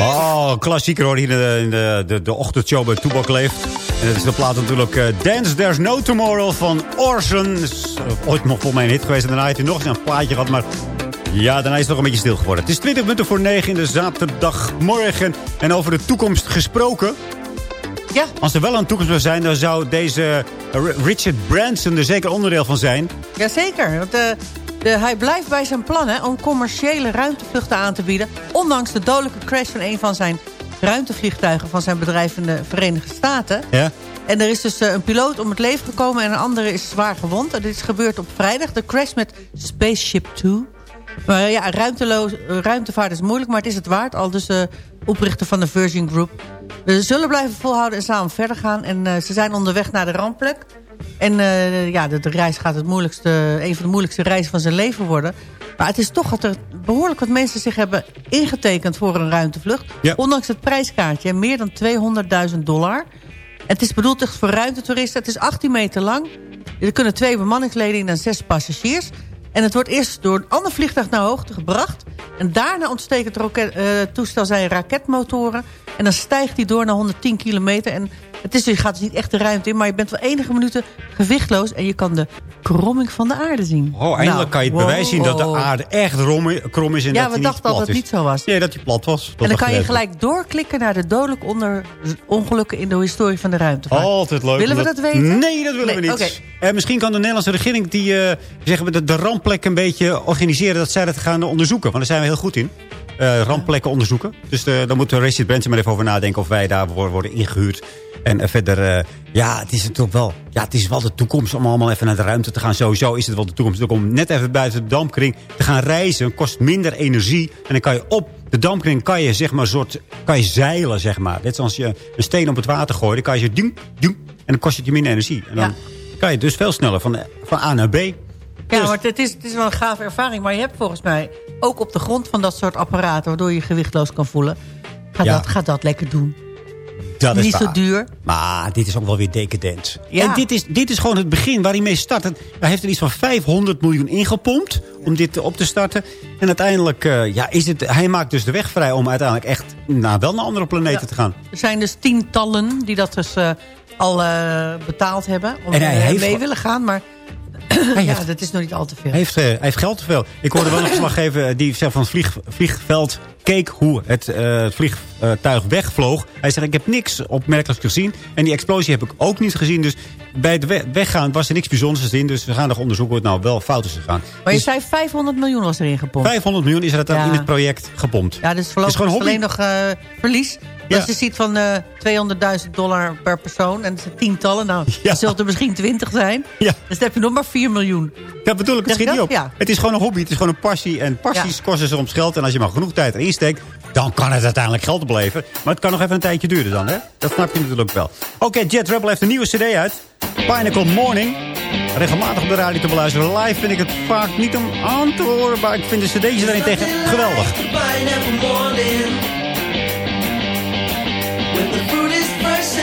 H: Oh, klassieker hoor hier in de, in de, de, de ochtendshow bij Toebak Leeft. En dat is de plaat natuurlijk eh, Dance There's No Tomorrow van Orson. Is eh, ooit nog volgens mij een hit geweest. En daarna heeft hij nog een plaatje gehad. Maar ja, daarna is het nog een beetje stil geworden. Het is 20 minuten voor 9 in de zaterdagmorgen. En over de toekomst gesproken.
F: Ja.
H: Als er wel een toekomst zou zijn, dan zou deze eh, Richard Branson er zeker onderdeel van zijn.
F: Jazeker. Want, eh, de, hij blijft bij zijn plan hè, om commerciële ruimtevluchten aan te bieden. Ondanks de dodelijke crash van een van zijn ruimtevliegtuigen van zijn bedrijf in de Verenigde Staten.
H: Ja.
F: En er is dus eh, een piloot om het leven gekomen en een andere is zwaar gewond. En dit is gebeurd op vrijdag. De crash met Spaceship Two. Maar eh, ja, ruimteloos, eh, ruimtevaart is moeilijk, maar het is het waard. Al dus de oprichter van de Virgin Group. We zullen blijven volhouden en samen verder gaan. En eh, ze zijn onderweg naar de rampplek. En eh, ja, de, de reis gaat het moeilijkste, een van de moeilijkste reizen van zijn leven worden. Maar het is toch dat er behoorlijk wat mensen zich hebben ingetekend voor een ruimtevlucht.
H: Ja.
F: Ondanks het prijskaartje, meer dan 200.000 dollar. Het is bedoeld echt voor ruimtetoeristen. Het is 18 meter lang. Er kunnen twee bemanningsleden in en zes passagiers. En het wordt eerst door een ander vliegtuig naar hoogte gebracht. En daarna ontsteekt het eh, toestel zijn raketmotoren. En dan stijgt hij door naar 110 kilometer. En Het is, je gaat dus niet echt de ruimte in, maar je bent wel enige minuten gewichtloos... en je kan de kromming van de aarde zien.
H: Oh, eindelijk
F: Nou,
H: kan je het
F: wow.
H: bewijs zien dat de aarde echt rom, krom is en
F: Ja,
H: dat
F: we dachten al
H: plat
F: dat het niet zo was.
H: Nee, dat hij plat was.
F: en dan kan je gelijk doorklikken naar de dodelijk onder ongelukken... in de historie van de ruimtevaart.
H: Altijd leuk.
F: Willen we dat weten?
H: Nee, dat willen we niet.
F: oké.
H: Eh, misschien kan de Nederlandse regering die, eh, zeggen we, de, de rampplek een beetje organiseren... dat zij dat gaan onderzoeken. Want daar zijn we heel goed in. Eh, ramplekken onderzoeken. Dus eh, daar moet Racing Branson maar even over nadenken... of wij daarvoor worden ingehuurd. En eh, verder, eh, ja, het is natuurlijk wel, ja, het is wel de toekomst om allemaal even naar de ruimte te gaan. Sowieso is het wel de toekomst. Om net even buiten de dampkring te gaan reizen. kost minder energie. En dan kan je op de dampkring kan je, zeg maar, soort, kan je zeilen, zeg maar. Net zoals je een steen op het water gooit. Dan kan je zo ding, en dan kost het je minder energie. En dan kan je dus veel sneller van, van A naar B.
F: Ja, maar het is, het is wel een gave ervaring. Maar je hebt volgens mij ook op de grond van dat soort apparaten... waardoor je je gewichtloos kan voelen. Ga,
H: Ja.
F: dat, ga dat lekker doen.
H: Dat is
F: Niet zo duur.
H: Maar dit is ook wel weer decadent.
F: Ja.
H: En dit is, dit is gewoon het begin waar hij mee start. Hij heeft er iets van 500 miljoen ingepompt om dit op te starten. En uiteindelijk, eh, ja, is het, hij maakt dus de weg vrij om uiteindelijk echt nou, wel naar andere planeten
F: Ja.
H: te gaan.
F: Er zijn dus tientallen die dat dus eh, al eh, betaald hebben. Om
H: En hij heeft
F: mee willen gaan. Maar
H: Hij
F: ja,
H: heeft-
F: dat is nog niet al te veel.
H: Hij heeft, eh, hij heeft geld te veel. Ik hoorde wel een verslaggever die zelf van het vlieg, vliegveld keek hoe het, eh, het vliegtuig wegvloog. Hij zei, ik heb niks opmerkelijks gezien. En die explosie heb ik ook niet gezien. Dus bij het we- weggaan was er niks bijzonders in. Dus we gaan nog onderzoeken hoe het nou wel fout is gegaan.
F: Maar je
H: Dus
F: zei 500 miljoen was erin gepompt.
H: 500 miljoen is er
F: Ja.
H: in het project gepompt.
F: Ja, dus voorlopig
H: Het
F: is,
H: is gewoon
F: alleen nog eh, verlies.
H: Ja.
F: Als je ziet van eh 200.000 dollar per persoon. En dat zijn tientallen. Nou,
H: Ja.
F: dan zullen er misschien 20 zijn.
H: Ja.
F: Dus dan heb je nog maar 4 miljoen.
H: Dat bedoel ik, het schiet niet op.
F: Ja.
H: Het is gewoon een hobby, het is gewoon een passie. En passies
F: Ja.
H: kosten soms geld. En als je maar genoeg tijd erin steekt, dan kan het uiteindelijk geld opleveren. Maar het kan nog even een tijdje duren dan, hè? Dat snap je natuurlijk wel. Oké, Jet Rebel heeft een nieuwe cd uit. Pinnacle Morning. Regelmatig op de radio te beluisteren. Live vind ik het vaak niet om aan te horen. Maar ik vind de cd'tjes erin tegen geweldig.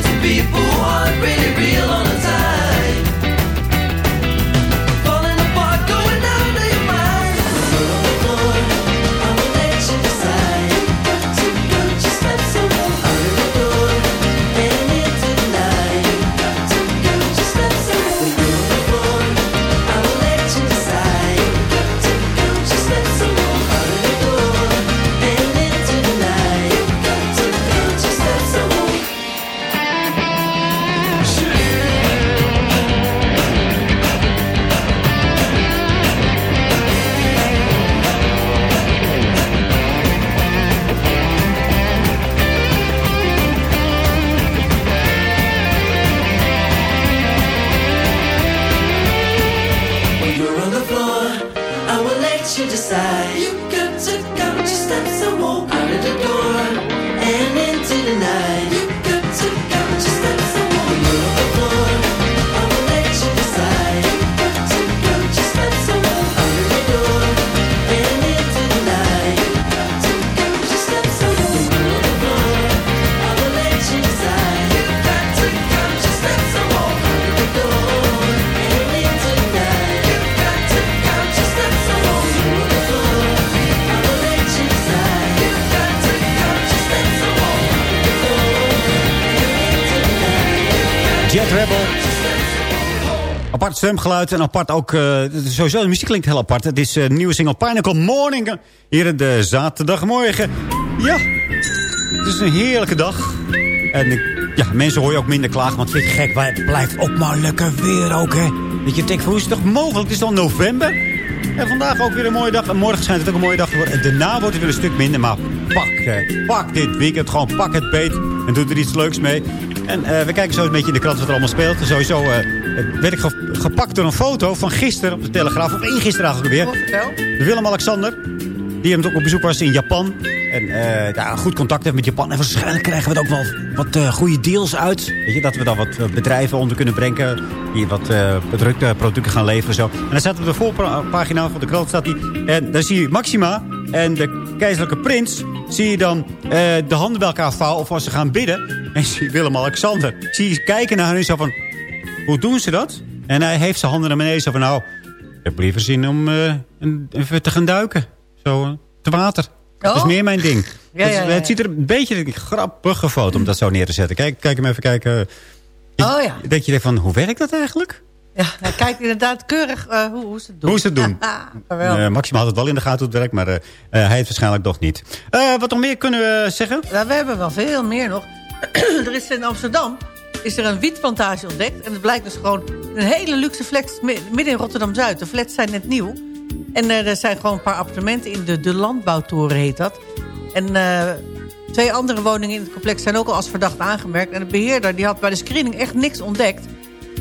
I: to be a. Apart
H: zwemgeluid en apart ook... Uh, sowieso, de muziek klinkt heel apart. Het is een uh, nieuwe single Pinnacle Morning. Hier in de zaterdagmorgen. Ja, het is een heerlijke dag. En ja, mensen hoor je ook minder klagen. Want vind je gek, het blijft ook maar lekker weer ook, hè. Dat je denkt, hoe is het toch mogelijk? Het is dan november. En vandaag ook weer een mooie dag. En morgen schijnt het ook een mooie dag te worden. En daarna wordt het weer een stuk minder. Maar pak, pak dit weekend. Gewoon pak het beet. En doe er iets leuks mee. En uh, we kijken zo een beetje in de krant wat er allemaal speelt. En sowieso uh, werd ik ge gepakt door een foto van gisteren op de Telegraaf. Of één gisteren eigenlijk weer. Willem-Alexander. Die hem ook op bezoek was in Japan. En uh, ja, goed contact heeft met Japan. En waarschijnlijk krijgen we ook wel wat uh, goede deals uit. Weet je, dat we dan wat bedrijven onder kunnen brengen. Die wat uh, bedrukte producten gaan leveren. Zo. En dan staat op de voorpagina van de krant. Staat die, en daar zie je Maxima en de keizerlijke prins. Zie je dan de handen bij elkaar vouwen. Of als ze gaan bidden. En zie Willem-Alexander. Zie je kijken naar en zo van... Hoe doen ze dat? En hij heeft zijn handen naar beneden. Zo van nou... Ik heb liever zin om even te gaan duiken. Zo te water. Dat is meer mijn ding.
F: Ja, ja, ja,
H: het, ziet er een beetje grappig gefoto om dat zo neer te zetten. Kijk, kijk hem even kijken.
F: Oh ja.
H: Dat je denkt van, hoe werkt dat eigenlijk?
F: Ja, hij kijkt inderdaad keurig uh, hoe, hoe ze het doen.
H: Hoe ze het doen. uh, Maxima had het wel in de gaten hoe het werkt, maar uh, hij heeft waarschijnlijk nog niet. wat nog meer kunnen we zeggen?
F: Ja, we hebben wel veel meer nog. er is in Amsterdam is er een wietplantage ontdekt. En het blijkt dus gewoon een hele luxe flat midden in Rotterdam-Zuid. De flats zijn net nieuw. En er zijn gewoon een paar appartementen in de, de landbouwtoren heet dat. En uh, twee andere woningen in het complex zijn ook al als verdacht aangemerkt. En de beheerder die had bij de screening echt niks ontdekt.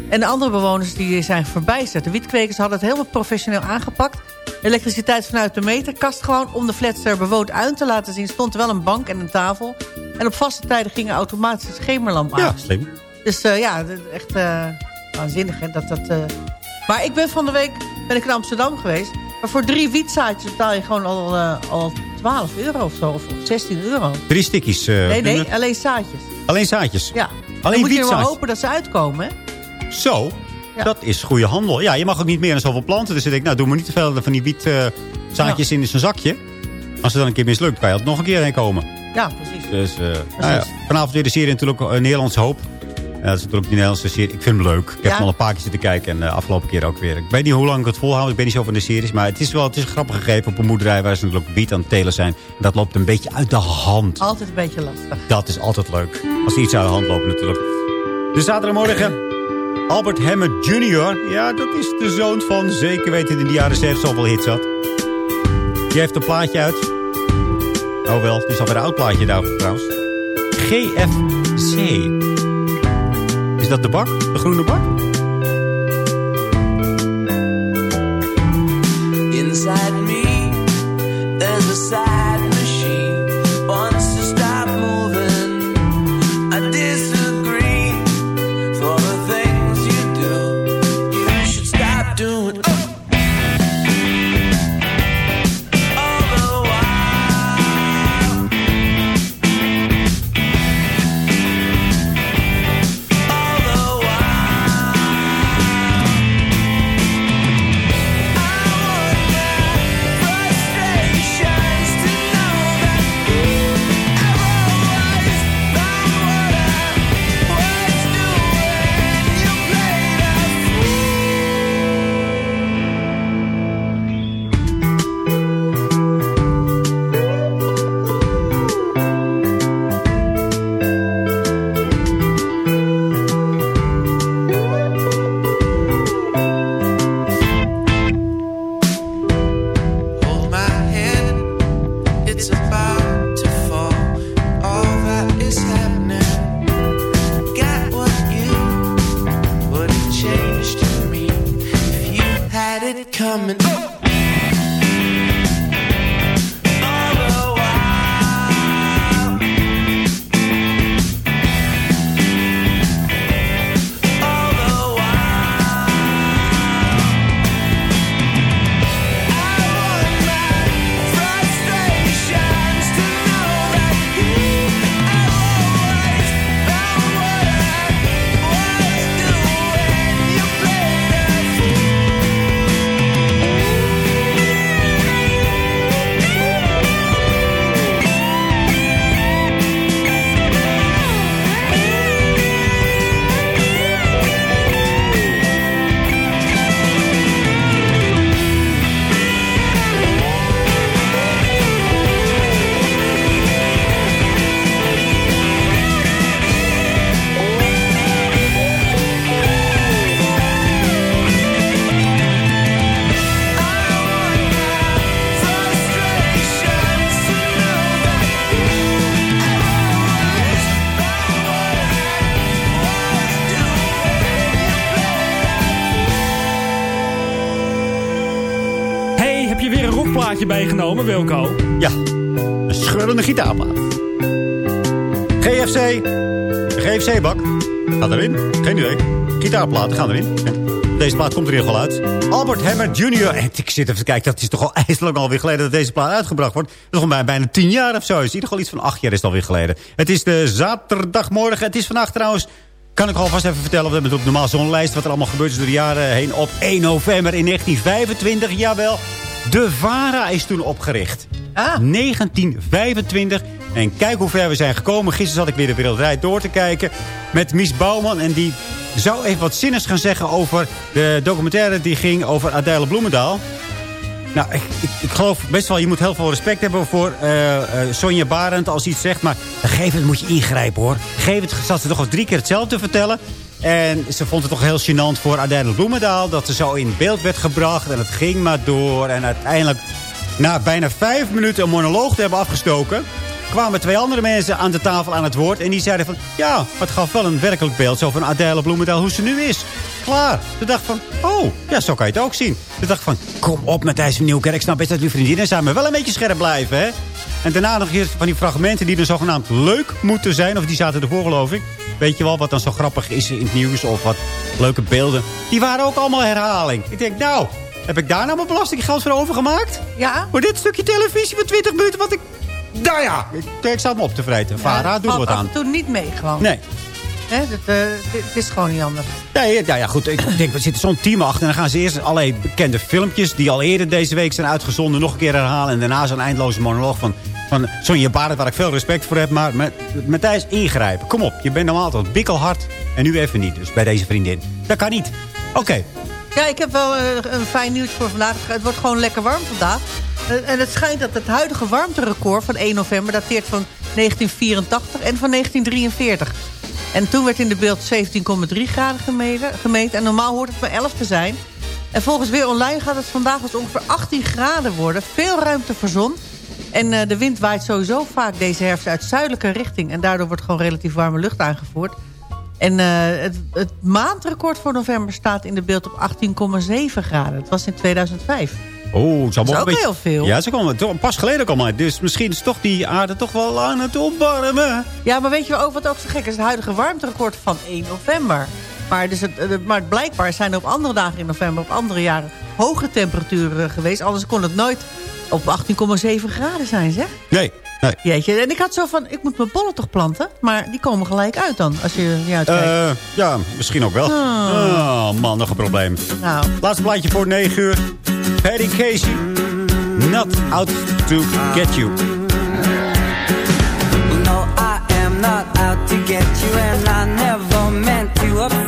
F: En de andere bewoners die zijn verbijsterd. De wietkwekers hadden het helemaal professioneel aangepakt. Elektriciteit vanuit de meterkast gewoon. Om de flats er bewoond uit te laten zien stond er wel een bank en een tafel. En op vaste tijden gingen automatisch de schemerlamp aan.
H: Ja, slim.
F: Dus uh, ja, echt waanzinnig hè, dat dat... Maar ik ben van de week ben ik in Amsterdam geweest. Maar voor drie wietzaadjes betaal je gewoon al, uh, al 12 euro of zo. Of 16 euro.
H: Drie stikjes? Uh,
F: nee, nee, alleen zaadjes.
H: Alleen zaadjes?
F: Ja.
H: Alleen
F: Dan moet je wel hopen dat ze uitkomen, hè?
H: Zo? Ja. Dat is goede handel. Ja, je mag ook niet meer dan zoveel planten. Dus ik denk, nou, doe maar niet te veel van die wietzaadjes uh, ja. in zo'n zakje. Als het dan een keer mislukt, kan je altijd nog een keer heen komen.
F: Ja, precies.
H: Dus precies. Nou ja, vanavond weer de serie natuurlijk Nederlands Hoop. Ja, dat is natuurlijk die Nederlandse serie. Ik vind hem leuk. Ik heb hem al een paar keer zitten kijken. En de afgelopen keer ook weer. Ik weet niet hoe lang ik het volhoud. Ik ben niet zo van de series. Maar het is wel het is grappig gegeven op een moederij. Waar ze natuurlijk beat aan het telen zijn. En dat loopt een beetje uit de hand.
F: Altijd een beetje lastig.
H: Dat is altijd leuk. Als er iets uit de hand loopt natuurlijk. De zaterdagmorgen. Albert Hammond Jr. Ja, dat is de zoon van. Zeker weten in de jaren 70 zoveel hits had. Die heeft een plaatje uit. Oh wel, het is alweer een oud plaatje daarvoor trouwens. GFC. Dat de bak? De groene bak?
L: Bijgenomen, Wilco.
H: Ja, een scheurende gitaarplaat. GFC. GFC-bak. Gaat erin. Geen idee. Gitaarplaten gaan erin. Deze plaat komt er hier wel uit. Albert Hammer Jr. En ik zit even te kijken, dat is toch al ijselijk alweer geleden dat deze plaat uitgebracht wordt. Dat is nog bijna tien jaar of zo. Is in ieder geval iets van acht jaar is het alweer geleden. Het is de zaterdagmorgen. Het is vandaag trouwens kan ik alvast even vertellen. We hebben het op normaal zonlijst. Wat er allemaal gebeurd is door de jaren heen. Op 1 november in 1925. Jawel. De VARA is toen opgericht.
F: Ah.
H: 1925. En kijk hoe ver we zijn gekomen. Gisteren zat ik weer de wereldrijd door te kijken. Met Mies Bouwman. En die zou even wat zinnigs gaan zeggen over de documentaire die ging over Adèle Bloemendaal. Nou, ik, ik, ik, geloof best wel, je moet heel veel respect hebben voor uh, uh, Sonja Barend als iets zegt. Maar gegeven moment moet je ingrijpen hoor. Gegeven moment zat ze toch al drie keer hetzelfde te vertellen. En ze vond het toch heel gênant voor Adèle Bloemendaal. Dat ze zo in beeld werd gebracht. En het ging maar door. En uiteindelijk, na bijna vijf minuten een monoloog te hebben afgestoken... kwamen twee andere mensen aan de tafel aan het woord. En die zeiden van, ja, het gaf wel een werkelijk beeld... zo van Adèle Bloemendaal, hoe ze nu is. Klaar. Ze dacht van, oh, ja, zo kan je het ook zien. Ze dacht van, kom op met deze Nieuwkerk. Ik snap best dat uw vriendinnen zijn, maar wel een beetje scherp blijven, hè. En daarna nog eens van die fragmenten die dan zogenaamd leuk moeten zijn. Of die zaten ervoor, geloof ik. Weet je wel, wat dan zo grappig is in het nieuws. Of wat leuke beelden. Die waren ook allemaal herhaling. Ik denk, nou, heb ik daar nou mijn belastinggeld voor overgemaakt?
F: Ja.
H: Voor dit stukje televisie van 20 minuten, wat ik... Nou ja, ik, ik zat me op te vreten. Vara, doe wat aan.
F: toen niet mee gewoon.
H: Nee.
F: Hè, dat, uh, het is gewoon niet anders.
H: Nee, nou ja, goed. Ik denk, er zit zo'n team achter. En dan gaan ze eerst allerlei bekende filmpjes... die al eerder deze week zijn uitgezonden... nog een keer herhalen. En daarna zo'n eindloze monoloog van, van Sonja Barend... waar ik veel respect voor heb. Maar met, Matthijs, ingrijpen. Kom op, je bent normaal altijd bikkelhard. En nu even niet, dus bij deze vriendin. Dat kan niet. Oké. Okay.
F: Ja, ik heb wel uh, een fijn nieuws voor vandaag. Het wordt gewoon lekker warm vandaag. Uh, en het schijnt dat het huidige warmterecord van 1 november... dateert van 1984 en van 1943. En toen werd in de beeld 17,3 graden gemeten, gemeten. En normaal hoort het maar 11 te zijn. En volgens Weer Online gaat het vandaag dus ongeveer 18 graden worden. Veel ruimte voor zon. En uh, de wind waait sowieso vaak deze herfst uit zuidelijke richting. En daardoor wordt gewoon relatief warme lucht aangevoerd. En uh, het, het maandrecord voor november staat in de beeld op 18,7 graden. Dat was in 2005.
H: Oh, het
F: dat is ook
H: beetje...
F: heel veel.
H: Ja, ze komen pas geleden al maar. Dus misschien is toch die aarde toch wel aan het opwarmen.
F: Ja, maar weet je ook wat ook zo gek is? Het huidige warmterecord van 1 november. Maar, dus het, maar blijkbaar zijn er op andere dagen in november... op andere jaren hoge temperaturen geweest. Anders kon het nooit op 18,7 graden zijn, zeg.
H: Nee, nee.
F: Jeetje, en ik had zo van, ik moet mijn bollen toch planten? Maar die komen gelijk uit dan, als je niet uitkijkt.
H: Uh, ja, misschien ook wel. Oh. oh man, nog een probleem.
F: Nou.
H: Laatste plaatje voor 9 uur. Paddy Casey. Not out to get you.
M: No, I am not out to get you. And I never meant to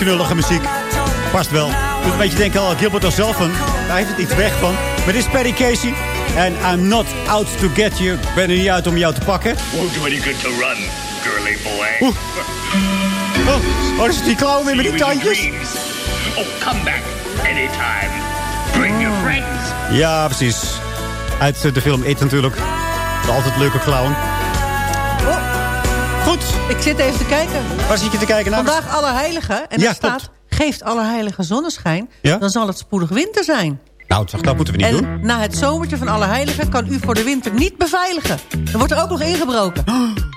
H: knullige muziek. Past wel. Doet een beetje denken aan Gilbert O'Sullivan. Daar heeft het iets weg van. Maar dit is Perry Casey. En I'm not out to get you. Ik ben er niet uit om jou te pakken.
N: Won't do any good to run, girly boy.
H: Oeh. Oh, oh, is het die klauw weer met die tandjes?
N: Oh, come back anytime. Bring your friends.
H: Ja, precies. Uit de film It natuurlijk. De altijd leuke clown. Goed.
F: Ik zit even te kijken.
H: Waar zit je te kijken naar?
F: Vandaag Allerheiligen. En
H: Ja,
F: er staat, geeft Allerheiligen zonneschijn.
H: Ja?
F: Dan zal het spoedig winter zijn.
H: Nou, dat moeten we niet
F: en
H: doen.
F: na het zomertje van Allerheiligen kan u voor de winter niet beveiligen. Dan wordt er ook nog ingebroken.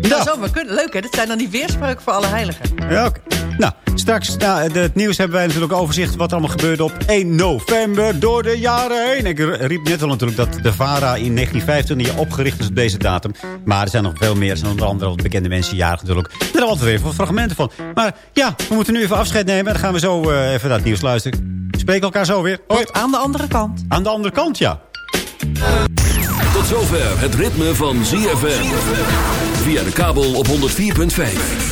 F: Ja, zomaar kunnen. Leuk hè, dit zijn dan die weerspreuken voor Allerheiligen.
H: Ja, oké. Nou, straks na het nieuws hebben wij natuurlijk overzicht... wat er allemaal gebeurde op 1 november door de jaren heen. Ik riep net al natuurlijk dat de VARA in 1925 opgericht is op deze datum. Maar er zijn nog veel meer. Er zijn onder andere wat bekende mensen jarig natuurlijk. Er zijn altijd weer wat fragmenten van. Maar ja, we moeten nu even afscheid nemen. En dan gaan we zo eh, even naar het nieuws luisteren. We spreken elkaar zo weer. Hoi.
F: Aan de andere kant.
H: Aan de andere kant, ja.
B: Tot zover het ritme van ZFM. Via de kabel op 104.5.